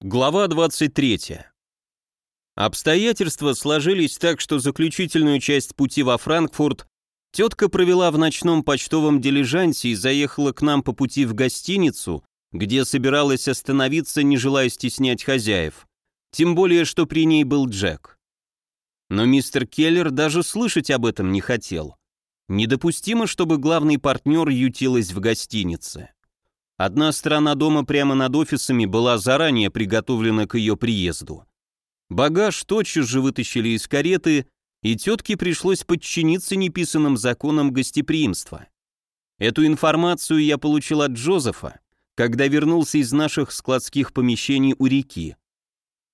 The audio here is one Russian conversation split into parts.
Глава 23. Обстоятельства сложились так, что заключительную часть пути во Франкфурт тетка провела в ночном почтовом дилижансе и заехала к нам по пути в гостиницу, где собиралась остановиться, не желая стеснять хозяев. Тем более, что при ней был Джек. Но мистер Келлер даже слышать об этом не хотел. Недопустимо, чтобы главный партнер ютилась в гостинице. Одна сторона дома прямо над офисами была заранее приготовлена к ее приезду. Багаж тотчас же вытащили из кареты, и тетке пришлось подчиниться неписанным законам гостеприимства. Эту информацию я получил от Джозефа, когда вернулся из наших складских помещений у реки.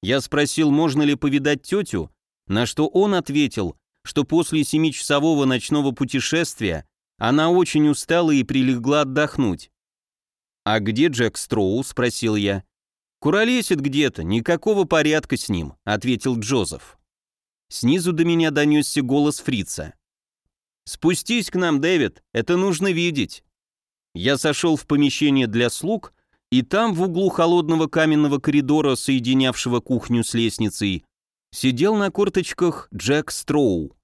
Я спросил, можно ли повидать тетю, на что он ответил, что после семичасового ночного путешествия она очень устала и прилегла отдохнуть. «А где Джек Строу?» – спросил я. «Куролесит где-то, никакого порядка с ним», – ответил Джозеф. Снизу до меня донесся голос фрица. «Спустись к нам, Дэвид, это нужно видеть». Я сошел в помещение для слуг, и там, в углу холодного каменного коридора, соединявшего кухню с лестницей, сидел на корточках Джек Строу.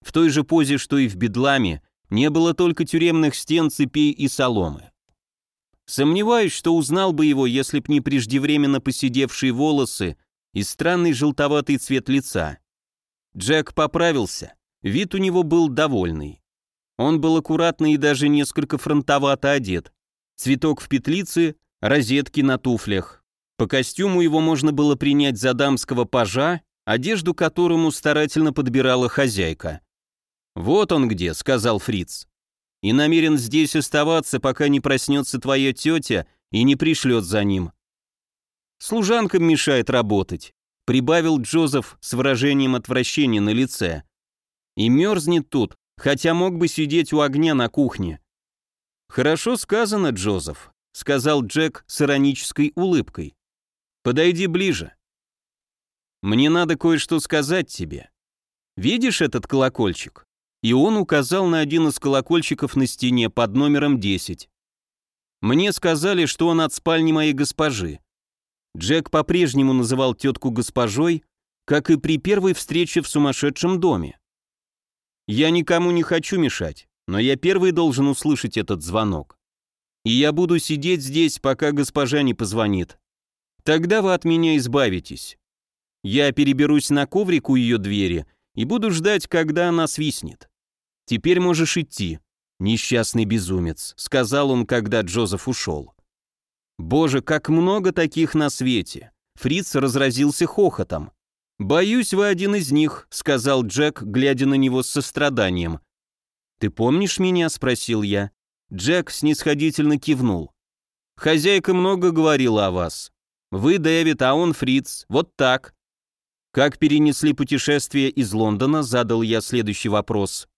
В той же позе, что и в бедламе, не было только тюремных стен, цепей и соломы. Сомневаюсь, что узнал бы его, если б не преждевременно поседевшие волосы и странный желтоватый цвет лица. Джек поправился, вид у него был довольный. Он был аккуратный и даже несколько фронтовато одет. Цветок в петлице, розетки на туфлях. По костюму его можно было принять за дамского пажа, одежду которому старательно подбирала хозяйка. «Вот он где», — сказал Фриц и намерен здесь оставаться, пока не проснется твоя тетя и не пришлет за ним. Служанкам мешает работать, прибавил Джозеф с выражением отвращения на лице. И мерзнет тут, хотя мог бы сидеть у огня на кухне. Хорошо сказано, Джозеф, сказал Джек с иронической улыбкой. Подойди ближе. Мне надо кое-что сказать тебе. Видишь этот колокольчик? И он указал на один из колокольчиков на стене под номером 10. Мне сказали, что он от спальни моей госпожи. Джек по-прежнему называл тетку госпожой, как и при первой встрече в сумасшедшем доме. Я никому не хочу мешать, но я первый должен услышать этот звонок. И я буду сидеть здесь, пока госпожа не позвонит. Тогда вы от меня избавитесь. Я переберусь на коврик у ее двери и буду ждать, когда она свистнет. Теперь можешь идти, несчастный безумец», — сказал он, когда Джозеф ушел. «Боже, как много таких на свете!» Фриц разразился хохотом. «Боюсь, вы один из них», — сказал Джек, глядя на него с состраданием. «Ты помнишь меня?» — спросил я. Джек снисходительно кивнул. «Хозяйка много говорила о вас. Вы Дэвид, а он Фриц. Вот так. Как перенесли путешествие из Лондона, задал я следующий вопрос.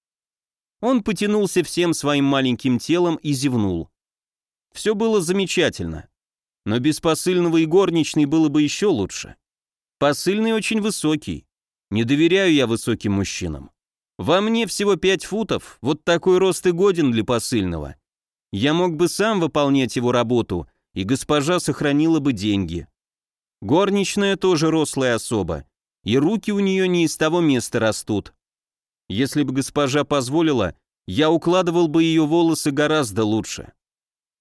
Он потянулся всем своим маленьким телом и зевнул. Все было замечательно. Но без посыльного и горничной было бы еще лучше. Посыльный очень высокий. Не доверяю я высоким мужчинам. Во мне всего пять футов, вот такой рост и годен для посыльного. Я мог бы сам выполнять его работу, и госпожа сохранила бы деньги. Горничная тоже рослая особа, и руки у нее не из того места растут. Если бы госпожа позволила, я укладывал бы ее волосы гораздо лучше.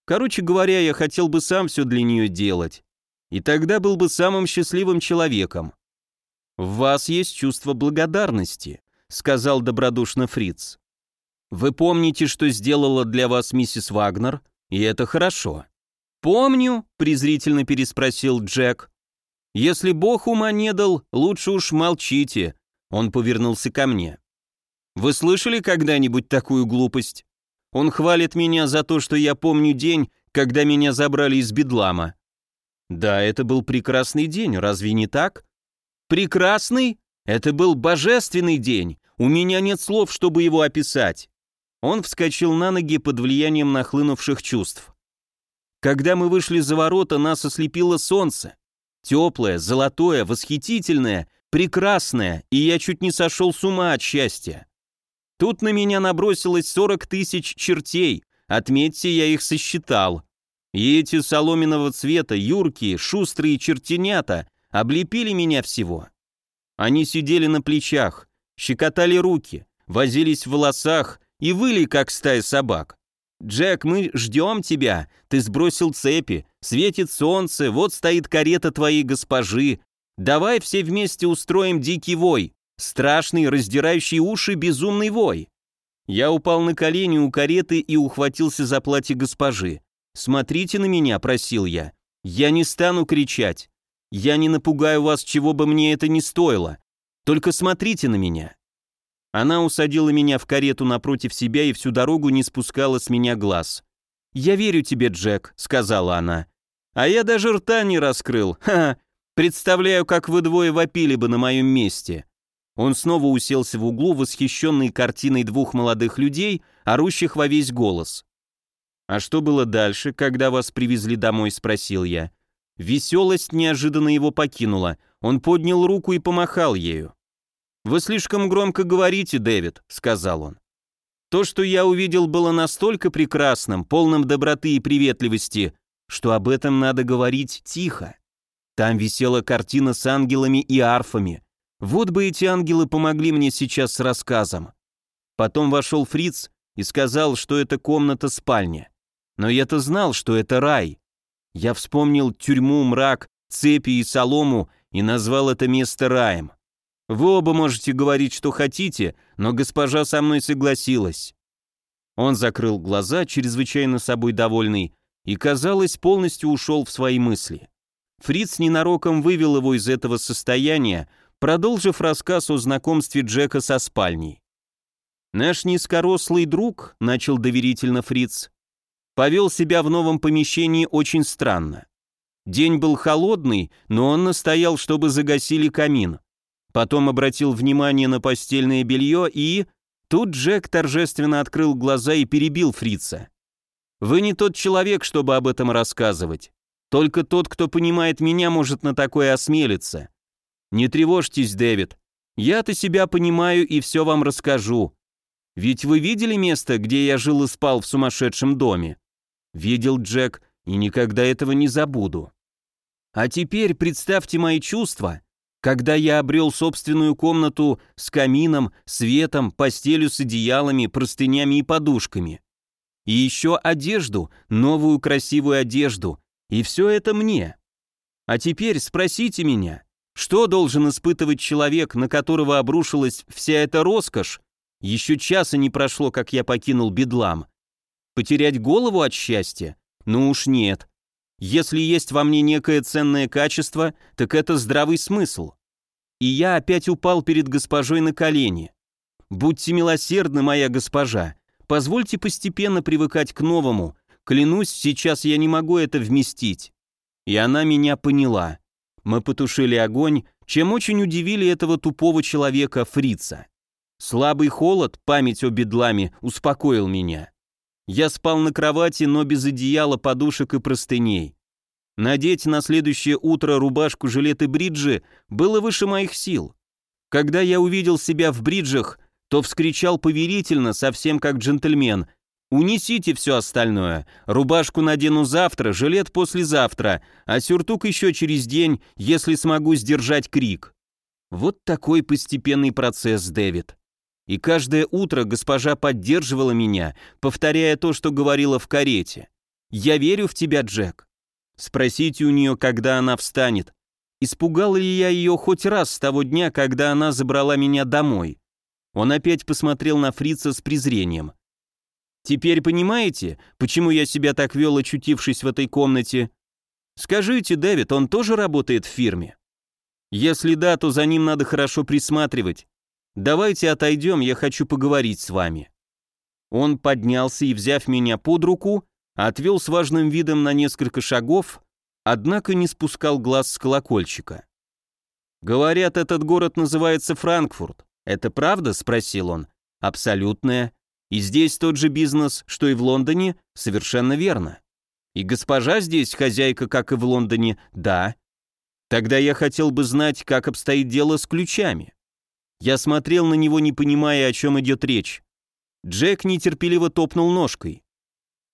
Короче говоря, я хотел бы сам все для нее делать. И тогда был бы самым счастливым человеком. «В вас есть чувство благодарности», — сказал добродушно Фриц. «Вы помните, что сделала для вас миссис Вагнер, и это хорошо». «Помню», — презрительно переспросил Джек. Если Бог ума не дал, лучше уж молчите. Он повернулся ко мне. Вы слышали когда-нибудь такую глупость? Он хвалит меня за то, что я помню день, когда меня забрали из Бедлама. Да, это был прекрасный день, разве не так? Прекрасный? Это был божественный день. У меня нет слов, чтобы его описать. Он вскочил на ноги под влиянием нахлынувших чувств. Когда мы вышли за ворота, нас ослепило солнце. Теплое, золотое, восхитительное, прекрасное, и я чуть не сошел с ума от счастья. Тут на меня набросилось 40 тысяч чертей, отметьте, я их сосчитал. И эти соломенного цвета, юркие, шустрые чертенята облепили меня всего. Они сидели на плечах, щекотали руки, возились в волосах и выли, как стая собак. «Джек, мы ждем тебя. Ты сбросил цепи. Светит солнце, вот стоит карета твоей госпожи. Давай все вместе устроим дикий вой. Страшный, раздирающий уши безумный вой». Я упал на колени у кареты и ухватился за платье госпожи. «Смотрите на меня», — просил я. «Я не стану кричать. Я не напугаю вас, чего бы мне это ни стоило. Только смотрите на меня». Она усадила меня в карету напротив себя и всю дорогу не спускала с меня глаз. «Я верю тебе, Джек», — сказала она. «А я даже рта не раскрыл. Ха, -ха. Представляю, как вы двое вопили бы на моем месте». Он снова уселся в углу, восхищенный картиной двух молодых людей, орущих во весь голос. «А что было дальше, когда вас привезли домой?» — спросил я. Веселость неожиданно его покинула. Он поднял руку и помахал ею. «Вы слишком громко говорите, Дэвид», — сказал он. «То, что я увидел, было настолько прекрасным, полным доброты и приветливости, что об этом надо говорить тихо. Там висела картина с ангелами и арфами. Вот бы эти ангелы помогли мне сейчас с рассказом». Потом вошел Фриц и сказал, что это комната-спальня. Но я-то знал, что это рай. Я вспомнил тюрьму, мрак, цепи и солому и назвал это место раем. Вы оба можете говорить, что хотите, но госпожа со мной согласилась». Он закрыл глаза, чрезвычайно собой довольный, и, казалось, полностью ушел в свои мысли. Фриц ненароком вывел его из этого состояния, продолжив рассказ о знакомстве Джека со спальней. «Наш низкорослый друг», — начал доверительно Фриц, повел себя в новом помещении очень странно. День был холодный, но он настоял, чтобы загасили камин. Потом обратил внимание на постельное белье и... Тут Джек торжественно открыл глаза и перебил фрица. «Вы не тот человек, чтобы об этом рассказывать. Только тот, кто понимает меня, может на такое осмелиться. Не тревожьтесь, Дэвид. Я-то себя понимаю и все вам расскажу. Ведь вы видели место, где я жил и спал в сумасшедшем доме?» Видел Джек и никогда этого не забуду. А теперь представьте мои чувства, когда я обрел собственную комнату с камином, светом, постелью с одеялами, простынями и подушками. И еще одежду, новую красивую одежду, и все это мне. А теперь спросите меня, что должен испытывать человек, на которого обрушилась вся эта роскошь? Еще часа не прошло, как я покинул бедлам. Потерять голову от счастья? Ну уж нет. Если есть во мне некое ценное качество, так это здравый смысл. И я опять упал перед госпожой на колени. Будьте милосердны, моя госпожа. Позвольте постепенно привыкать к новому. Клянусь, сейчас я не могу это вместить. И она меня поняла. Мы потушили огонь, чем очень удивили этого тупого человека Фрица. Слабый холод, память о бедламе, успокоил меня. Я спал на кровати, но без одеяла, подушек и простыней. Надеть на следующее утро рубашку, жилет и бриджи было выше моих сил. Когда я увидел себя в бриджах, то вскричал повелительно, совсем как джентльмен. «Унесите все остальное. Рубашку надену завтра, жилет послезавтра, а сюртук еще через день, если смогу сдержать крик». Вот такой постепенный процесс, Дэвид. И каждое утро госпожа поддерживала меня, повторяя то, что говорила в карете. «Я верю в тебя, Джек». Спросите у нее, когда она встанет. Испугал ли я ее хоть раз с того дня, когда она забрала меня домой? Он опять посмотрел на фрица с презрением. «Теперь понимаете, почему я себя так вел, очутившись в этой комнате? Скажите, Дэвид, он тоже работает в фирме? Если да, то за ним надо хорошо присматривать. Давайте отойдем, я хочу поговорить с вами». Он поднялся и, взяв меня под руку, отвел с важным видом на несколько шагов, однако не спускал глаз с колокольчика. «Говорят, этот город называется Франкфурт. Это правда?» – спросил он. «Абсолютная. И здесь тот же бизнес, что и в Лондоне, совершенно верно. И госпожа здесь хозяйка, как и в Лондоне, да. Тогда я хотел бы знать, как обстоит дело с ключами. Я смотрел на него, не понимая, о чем идет речь. Джек нетерпеливо топнул ножкой.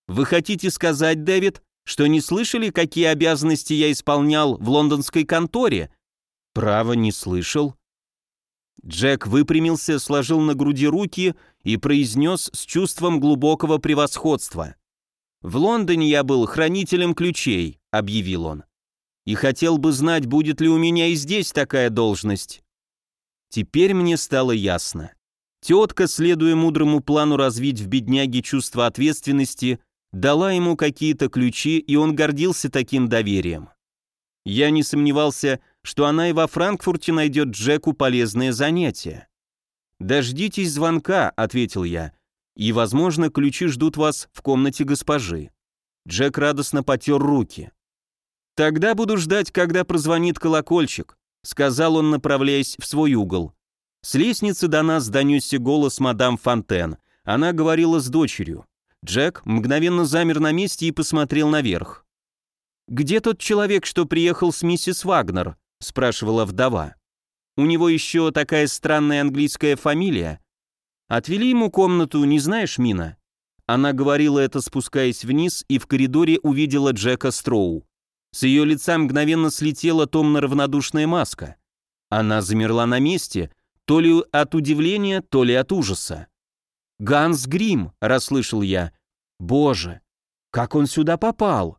«Вы хотите сказать, Дэвид, Что не слышали, какие обязанности я исполнял в лондонской конторе? Право, не слышал. Джек выпрямился, сложил на груди руки и произнес с чувством глубокого превосходства. «В Лондоне я был хранителем ключей», — объявил он. «И хотел бы знать, будет ли у меня и здесь такая должность». Теперь мне стало ясно. Тетка, следуя мудрому плану развить в бедняге чувство ответственности, дала ему какие-то ключи, и он гордился таким доверием. Я не сомневался, что она и во Франкфурте найдет Джеку полезное занятие. «Дождитесь звонка», — ответил я, «и, возможно, ключи ждут вас в комнате госпожи». Джек радостно потер руки. «Тогда буду ждать, когда прозвонит колокольчик», — сказал он, направляясь в свой угол. С лестницы до нас донесся голос мадам Фонтен. Она говорила с дочерью. Джек мгновенно замер на месте и посмотрел наверх. «Где тот человек, что приехал с миссис Вагнер?» – спрашивала вдова. «У него еще такая странная английская фамилия. Отвели ему комнату, не знаешь, Мина?» Она говорила это, спускаясь вниз, и в коридоре увидела Джека Строу. С ее лица мгновенно слетела томно-равнодушная маска. Она замерла на месте, то ли от удивления, то ли от ужаса. «Ганс Грим», — расслышал я. «Боже, как он сюда попал?»